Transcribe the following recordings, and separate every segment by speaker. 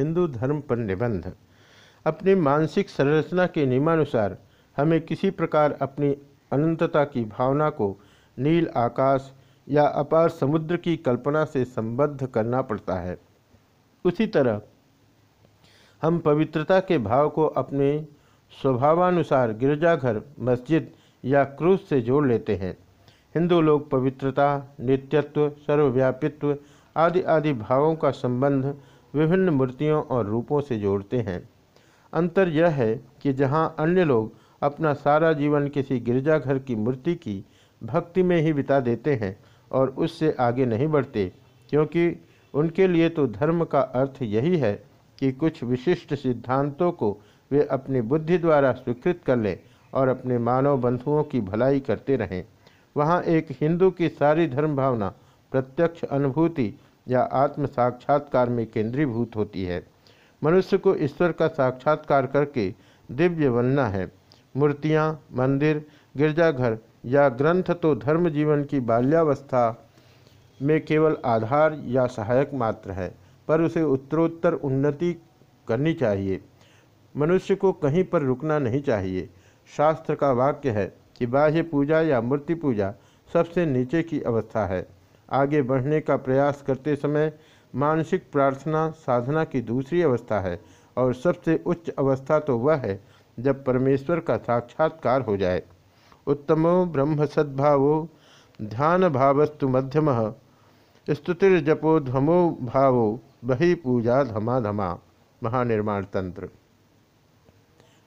Speaker 1: हिंदू धर्म पर निबंध। अपनी मानसिक संरचना के नियमानुसार हमें किसी प्रकार अपनी अनंतता की भावना को नील आकाश या अपार समुद्र की कल्पना से संबद्ध करना पड़ता है। उसी तरह, हम पवित्रता के भाव को अपने स्वभावानुसार गिरजाघर, मस्जिद या क्रूज से जोड़ लेते हैं। हिंदू लोग पवित्रता, नित्यत्व, सर्वव्यापित्व आदि आदि भावों का संबंध विभिन्न मूर्तियों और रूपों से जोड़ते हैं। अंतर यह है कि जहाँ अन्य लोग अपना सारा जीवन किसी गिरजाघर की मूर्ति की भक्ति में ही बिता देते हैं और उससे आगे नहीं बढ़ते, क्योंकि उनके लिए तो धर्म का अर्थ यही है कि कुछ विशिष्ट सिद्धांतों को वे अपनी बुद्धि द्वारा स्वीकृत कर लें और अपने मानव बंधुओं की भलाई करते रहें। वहाँ एक हिंदू की सारी धर्म भावना, प्रत्यक्ष अनुभूति या आत्म साक्षात्कार में केंद्रीभूत होती है। मनुष्य को ईश्वर का साक्षात्कार करके दिव्य बनना है। मूर्तियाँ, मंदिर, गिरजाघर या ग्रंथ तो धर्म जीवन की बाल्यावस्था में केवल आधार या सहायक मात्र है, पर उसे उत्तरोत्तर उन्नति करनी चाहिए। मनुष्य को कहीं पर रुकना नहीं चाहिए। शास्त्र का वाक्य है कि बाह्य पूजा या मूर्ति पूजा सबसे नीचे की अवस्था है। आगे बढ़ने का प्रयास करते समय मानसिक प्रार्थना साधना की दूसरी अवस्था है और सबसे उच्च अवस्था तो वह है जब परमेश्वर का साक्षात्कार हो जाए। उत्तमो ब्रह्म सद्भावो ध्यान भावस्तु मध्यम स्तुतिर्जपोध्वमो भावो बही पूजा धमा धमा। महानिर्माण तंत्र।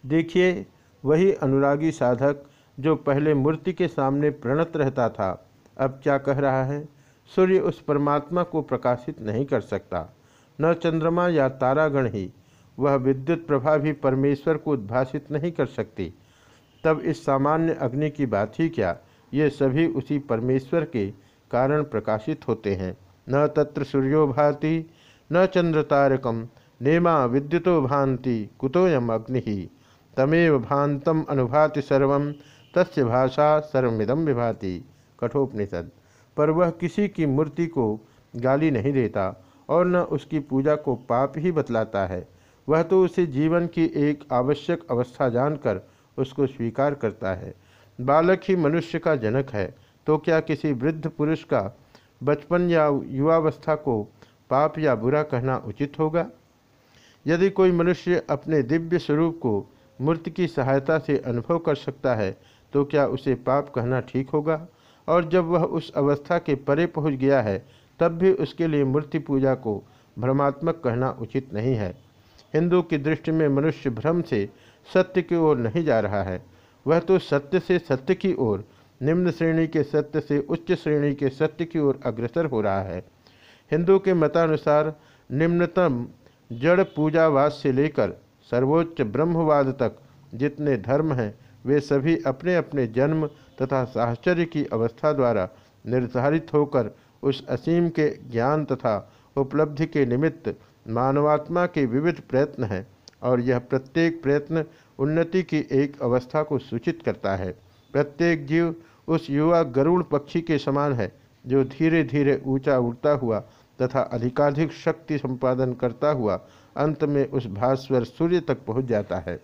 Speaker 1: देखिए, वही अनुरागी साधक जो पहले मूर्ति के सामने प्रणत रहता था, अब क्या कह रहा है? सूर्य उस परमात्मा को प्रकाशित नहीं कर सकता। न चंद्रमा या तारागण ही, वह विद्युत प्रभा भी परमेश्वर को उद्भाषित नहीं कर सकती। तब इस सामान्य अग्नि की बात ही क्या? ये सभी उसी परमेश्वर के कारण प्रकाशित होते हैं। न तत्र सूर्यो भाति, न चंद्र तारकम नेमा विद्युतो भांति कुतोयम अग्नि। तमेव भांतम अनुभाति सर्व तस्य भाषा सर्वमिदम विभाति। कठोपनिषद। पर वह किसी की मूर्ति को गाली नहीं देता और न उसकी पूजा को पाप ही बतलाता है। वह तो उसे जीवन की एक आवश्यक अवस्था जानकर उसको स्वीकार करता है। बालक ही मनुष्य का जनक है तो क्या किसी वृद्ध पुरुष का बचपन या युवावस्था को पाप या बुरा कहना उचित होगा? यदि कोई मनुष्य अपने दिव्य स्वरूप को मूर्ति की सहायता से अनुभव कर सकता है तो क्या उसे पाप कहना ठीक होगा? और जब वह उस अवस्था के परे पहुँच गया है, तब भी उसके लिए मूर्ति पूजा को भ्रमात्मक कहना उचित नहीं है। हिंदू की दृष्टि में मनुष्य भ्रम से सत्य की ओर नहीं जा रहा है। वह तो सत्य से सत्य की ओर, निम्न श्रेणी के सत्य से उच्च श्रेणी के सत्य की ओर अग्रसर हो रहा है। हिंदू के मतानुसार निम्नतम जड़ पूजावाद से लेकर सर्वोच्च ब्रह्मवाद तक जितने धर्म हैं वे सभी अपने अपने जन्म तथा साहचर्य की अवस्था द्वारा निर्धारित होकर उस असीम के ज्ञान तथा उपलब्धि के निमित्त मानवात्मा के विविध प्रयत्न हैं और यह प्रत्येक प्रयत्न उन्नति की एक अवस्था को सूचित करता है। प्रत्येक जीव उस युवा गरुड़ पक्षी के समान है, जो धीरे धीरे ऊँचा उड़ता हुआ तथा अधिकाधिक शक्ति संपादन करता हुआ अंत में उस भास्वर सूर्य तक पहुँच जाता है।